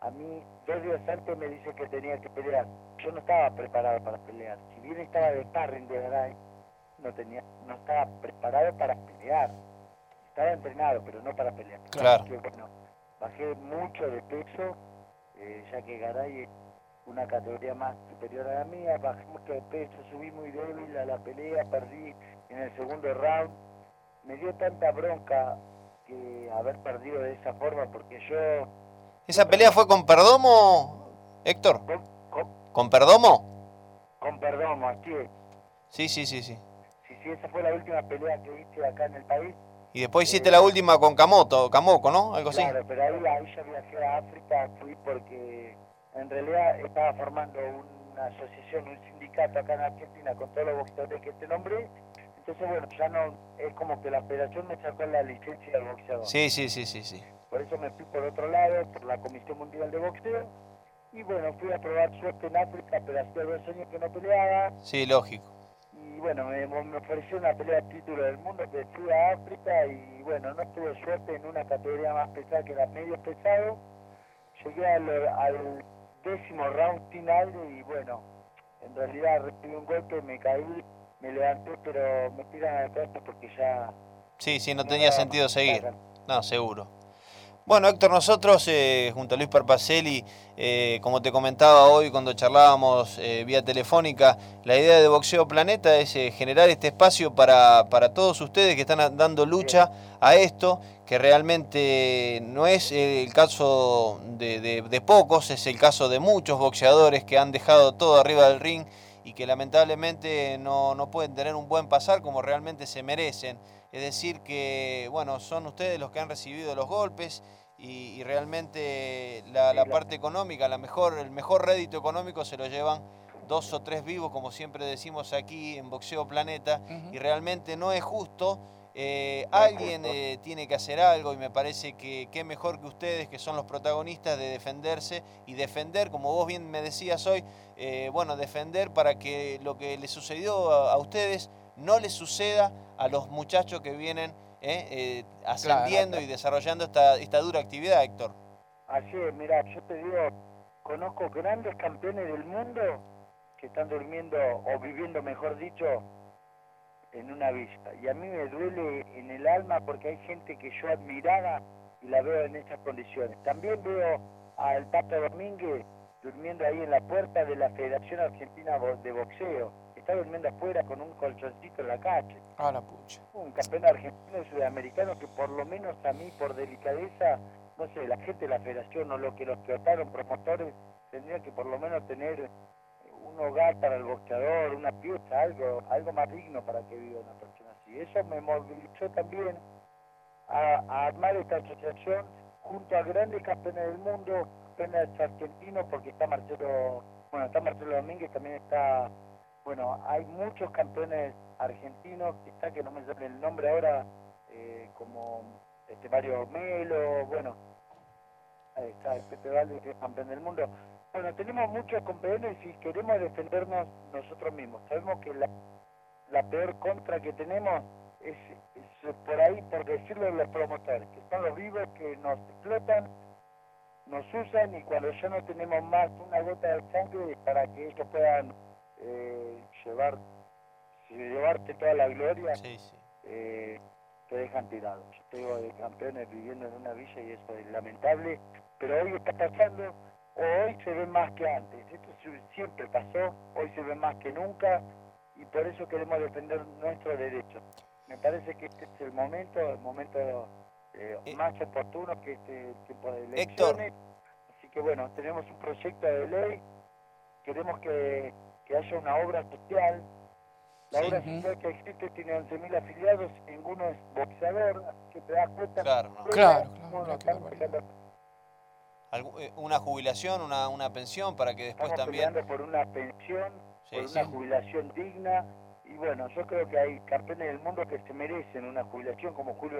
a mí dos días antes me dice que tenía que pelear. Yo no estaba preparado para pelear. Si bien estaba de sparring de Garay, no, tenía, no estaba preparado para pelear. Estaba entrenado, pero no para pelear.
Claro.
bueno, bajé mucho de peso, eh, ya que Garay es una categoría más superior a la mía, bajé mucho de peso, subí muy débil a la pelea, perdí en el segundo round me dio tanta bronca que haber perdido de esa forma porque yo...
¿Esa pelea fue con Perdomo, Héctor? ¿Con, Perdomo?
Con Perdomo, así es.
Sí, sí, sí, sí.
Sí, sí, esa fue la última pelea que hice acá en el país.
Y después hiciste la última con Camoto, Camoco, ¿no? Algo
así.
Claro,
pero ahí, ahí yo viajé a África, fui porque en realidad estaba formando una asociación, un sindicato acá en Argentina con todos los boxeadores que te nombré entonces, bueno, ya no, es como que la federación me sacó la licencia del boxeador.
Sí, sí, sí, sí, sí.
Por eso me fui por otro lado, por la Comisión Mundial de Boxeo. Y bueno, fui a probar suerte en África, pero hacía dos años que no peleaba.
Sí, lógico.
Y bueno, me, me ofreció una pelea de título del mundo, que fui a África y bueno, no tuve suerte en una categoría más pesada que la medio pesado. Llegué al, al décimo round final y bueno, en realidad recibí un golpe, me caí me levanté, pero me tiran al cuerpo porque ya...
Sí, sí, no, tenía sentido seguir. No, seguro. Bueno, Héctor, nosotros, eh, junto a Luis Parpacelli, eh, como te comentaba hoy cuando charlábamos eh, vía telefónica, la idea de Boxeo Planeta es generar este espacio para, para, todos ustedes que están dando lucha a esto, que realmente no es el caso de, de pocos, es el caso de muchos boxeadores que han dejado todo arriba del ring y que lamentablemente no, no, pueden tener un buen pasar como realmente se merecen. Es decir, que bueno, son ustedes los que han recibido los golpes y, realmente la, parte económica, la mejor, el mejor rédito económico se lo llevan dos o tres vivos, como siempre decimos aquí en Boxeo Planeta, y realmente no es justo. Eh, alguien eh, tiene que hacer algo y me parece que qué mejor que ustedes, que son los protagonistas, de defenderse y defender, como vos bien me decías hoy, eh, bueno, defender para que lo que le sucedió a, ustedes no les suceda a los muchachos que vienen eh, eh, ascendiendo y desarrollando esta, esta dura actividad, Héctor.
Así es, mira, yo te digo, conozco grandes campeones del mundo que están durmiendo o viviendo, mejor dicho, en una vista. Y a mí me duele en el alma porque hay gente que yo admiraba y la veo en esas condiciones. También veo al Pato Domínguez durmiendo ahí en la puerta de la Federación Argentina de Boxeo. Está durmiendo afuera con un colchoncito en la calle.
Ah, la pucha.
Un campeón argentino y sudamericano que por lo menos a mí, por delicadeza, no sé, la gente de la federación o lo que los que votaron promotores tendrían que por lo menos tener un hogar para el boxeador, una pieza, algo, algo más digno para que viva una persona así. Eso me movilizó también a, a armar esta asociación junto a grandes campeones del mundo, campeones argentinos, porque está Marcelo, bueno, está Marcelo Domínguez, también está, bueno, hay muchos campeones argentinos, está, que no me sale el nombre ahora, eh, como este Mario Melo, bueno, ahí está el Pepe Valde, que es campeón del mundo. Bueno, tenemos muchos campeones y queremos defendernos nosotros mismos. Sabemos que la, la peor contra que tenemos es, es por ahí, por decirlo, los promotores, que son los vivos que nos explotan, nos usan y cuando ya no tenemos más una gota de sangre para que ellos puedan eh, llevar, llevarte toda la gloria,
Sí, sí.
eh, te dejan tirado. Yo tengo de campeones viviendo en una villa y eso es lamentable, pero hoy está pasando, hoy se ve más que antes. Esto si- siempre pasó, hoy se ve más que nunca y por eso queremos defender nuestros derechos. Me parece que este es el momento, el momento eh,
Eh,
más oportuno que este tiempo de
Héctor.
elecciones. Así que bueno, tenemos un proyecto de ley, queremos que, que haya una obra social. La
Sí.
obra social que existe tiene 11.000 afiliados, ninguno es boxeador, así que te das cuenta.
Claro, no.
Claro, claro,
eh, una jubilación, una, una pensión para que después
Estamos
también...
por una pensión,
Sí,
por
sí.
una jubilación digna. Y bueno, yo creo que hay campeones del mundo que se merecen una jubilación, como Julio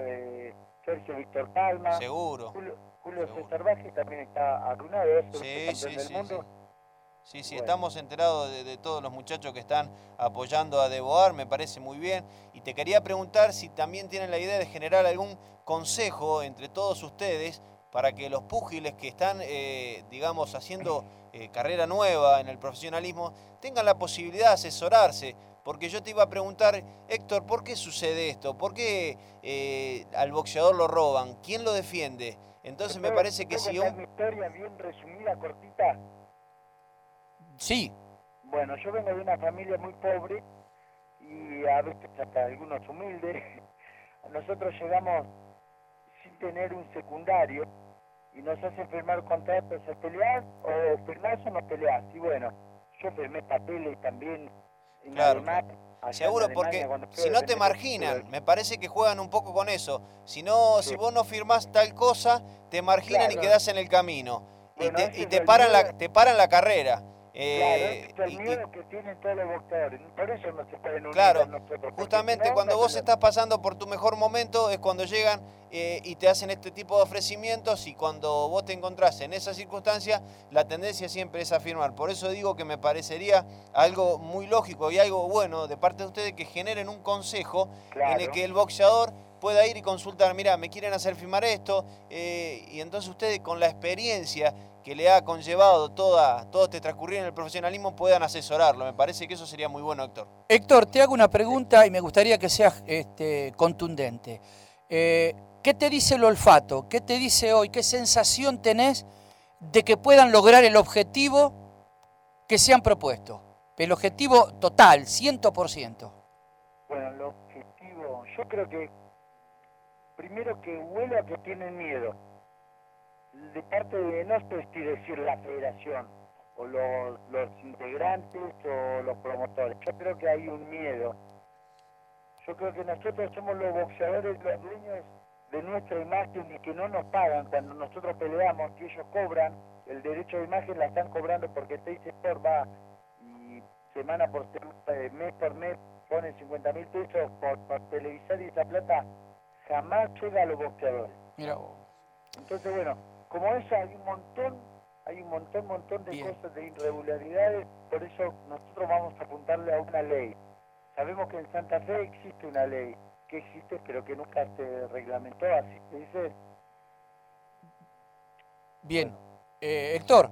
Sergio Víctor Palma.
Seguro.
Julio, Julio
Seguro.
César Vázquez también está arruinado, es
Sí, sí,
del
sí, sí.
mundo.
Sí, sí,
Bueno.
estamos enterados de, de todos los muchachos que están apoyando a Deboar, me parece muy bien. Y te quería preguntar si también tienen la idea de generar algún consejo entre todos ustedes para que los púgiles que están, eh, digamos, haciendo eh, carrera nueva en el profesionalismo tengan la posibilidad de asesorarse. Porque yo te iba a preguntar, Héctor, ¿por qué sucede esto? ¿Por qué eh, al boxeador lo roban? ¿Quién lo defiende? Entonces me
¿Puedo-
parece que si
contar
un...
mi historia bien resumida, cortita?
Sí,
Bueno, yo vengo de una familia muy pobre y a veces hasta algunos humildes. <laughs> Nosotros llegamos sin tener un secundario y nos hacen firmar contratos a pelear o firmás o no peleás. Y bueno, yo firmé papeles también en
Claro,
Alemania, allá en
Seguro,
Alemania,
porque si no te
defender
marginan, me parece que juegan un poco con eso. Si no,
Sí.
si vos no firmás tal cosa, te marginan y quedás en el camino. Y te, y te paran la, te paran la carrera.
Claro,
Eh,
es el
y-
miedo que tienen todos los boxeadores. Por eso no se pueden unir
Claro,
nosotros.
Justamente cuando vos estás pasando por tu mejor momento es cuando llegan eh, y te hacen este tipo de ofrecimientos y cuando vos te encontrás en esa circunstancia, la tendencia siempre es a firmar. Por eso digo que me parecería algo muy lógico y algo bueno de parte de ustedes que generen un consejo en el que el boxeador pueda ir y consultar, mira, me quieren hacer firmar esto, eh, y entonces ustedes con la experiencia que le ha conllevado toda, todo este transcurrir en el profesionalismo puedan asesorarlo. Me parece que eso sería muy bueno, Héctor.
Héctor, te hago una pregunta y me gustaría que seas este, contundente. Eh, ¿Qué te dice el olfato? ¿Qué te dice hoy? ¿Qué sensación tenés de que puedan lograr el objetivo que se han propuesto? El objetivo total, 100%.
Bueno, el objetivo, yo creo que primero que huela que tienen miedo. De parte de, no sé si decir la federación, o los, los integrantes, o los promotores. Yo creo que hay un miedo. Yo creo que nosotros somos los boxeadores, los dueños de nuestra imagen y que no nos pagan cuando nosotros peleamos, que ellos cobran, el derecho de imagen la están cobrando porque Teis Sport va y semana por semana, eh, mes por mes, ponen 50 mil pesos por, por televisar y esa plata jamás llega a los boxeadores.
Mira vos.
Entonces, bueno, como eso hay un montón, hay un montón, montón de
Bien.
cosas, de irregularidades, por eso nosotros vamos a apuntarle a una ley. Sabemos que en Santa Fe existe una ley, que existe pero que nunca se reglamentó, así se dice.
Bien. Eh, Héctor,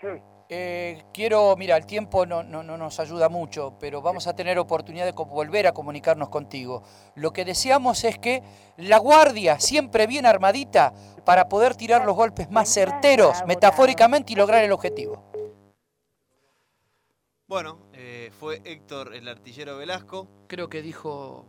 Sí,
eh, quiero, mira, el tiempo no, no- no nos ayuda mucho, pero vamos a tener oportunidad de volver a comunicarnos contigo. Lo que deseamos es que la guardia, siempre bien armadita, para poder tirar los golpes más certeros, metafóricamente, y lograr el objetivo.
Bueno, eh, fue Héctor el artillero Velasco.
Creo que dijo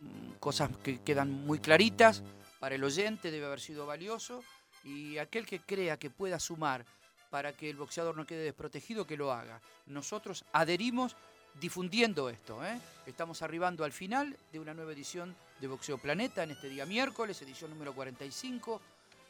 mm, cosas que quedan muy claritas para el oyente, debe haber sido valioso, y aquel que crea que pueda sumar para que el boxeador no quede desprotegido, que lo haga. Nosotros adherimos difundiendo esto. ¿eh? Estamos arribando al final de una nueva edición de Boxeo Planeta en este día miércoles, edición número 45,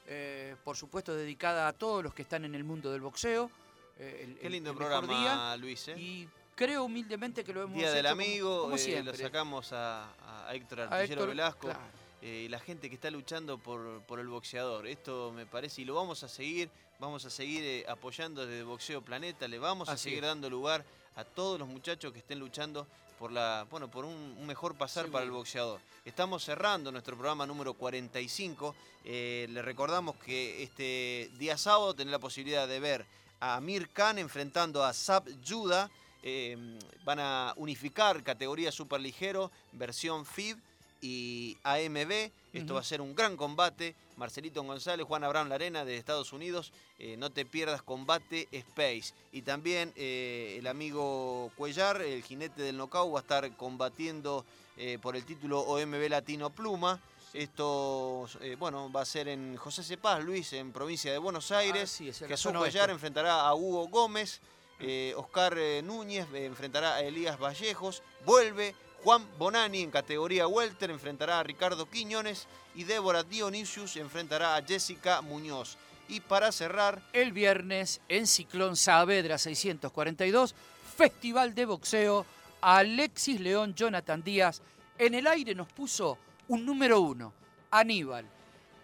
eh, por supuesto dedicada a todos los que están en el mundo del boxeo. eh, el-
Qué lindo
el mejor
programa, Luis. ¿eh?
y creo humildemente que lo hemos
Día del
hecho
amigo,
como
lo sacamos a, a Héctor Artillero Velasco.
claro.
la gente que está luchando por, por el boxeador. Esto me parece, y lo vamos a seguir, vamos a seguir eh, apoyando desde Boxeo Planeta, le vamos a seguir
es.
dando lugar a todos los muchachos que estén luchando por la bueno por un, mejor pasar para el boxeador. Estamos cerrando nuestro programa número 45. Eh, le recordamos que este día sábado tenés la posibilidad de ver a Amir Khan enfrentando a Sab Judah. Eh, van a unificar categoría superligero, versión FIB y AMB. Esto va a ser un gran combate. Marcelito González, Juan Abraham Larena de Estados Unidos. Eh, no te pierdas combate Space. Y también eh, el amigo Cuellar, el jinete del knockout, va a estar combatiendo eh, por el título OMB Latino Pluma. Esto, bueno, va a ser en José Cepaz, Luis, en provincia de Buenos Aires. Jesús Cuellar enfrentará a Hugo Gómez. Oscar Núñez enfrentará a Elías Vallejos. Vuelve Juan Bonani en categoría welter enfrentará a Ricardo Quiñones y Débora Dionisius enfrentará a Jessica Muñoz. Y para cerrar...
El viernes en Ciclón Saavedra 642, Festival de Boxeo, Alexis León, Jonathan Díaz. En el aire nos puso un número uno, Aníbal.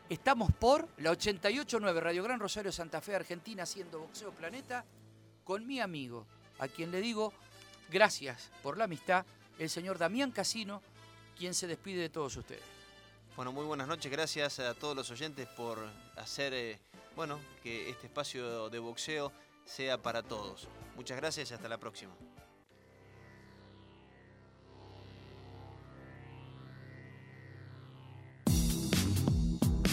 Estamos por la 889 Radio Gran Rosario Santa Fe, Argentina, haciendo Boxeo Planeta con mi amigo, a quien le digo gracias por la amistad el señor Damián Casino, quien se despide de todos ustedes.
Bueno, muy buenas noches, gracias a todos los oyentes por hacer, eh, bueno, que este espacio de boxeo sea para todos. Muchas gracias y hasta la próxima.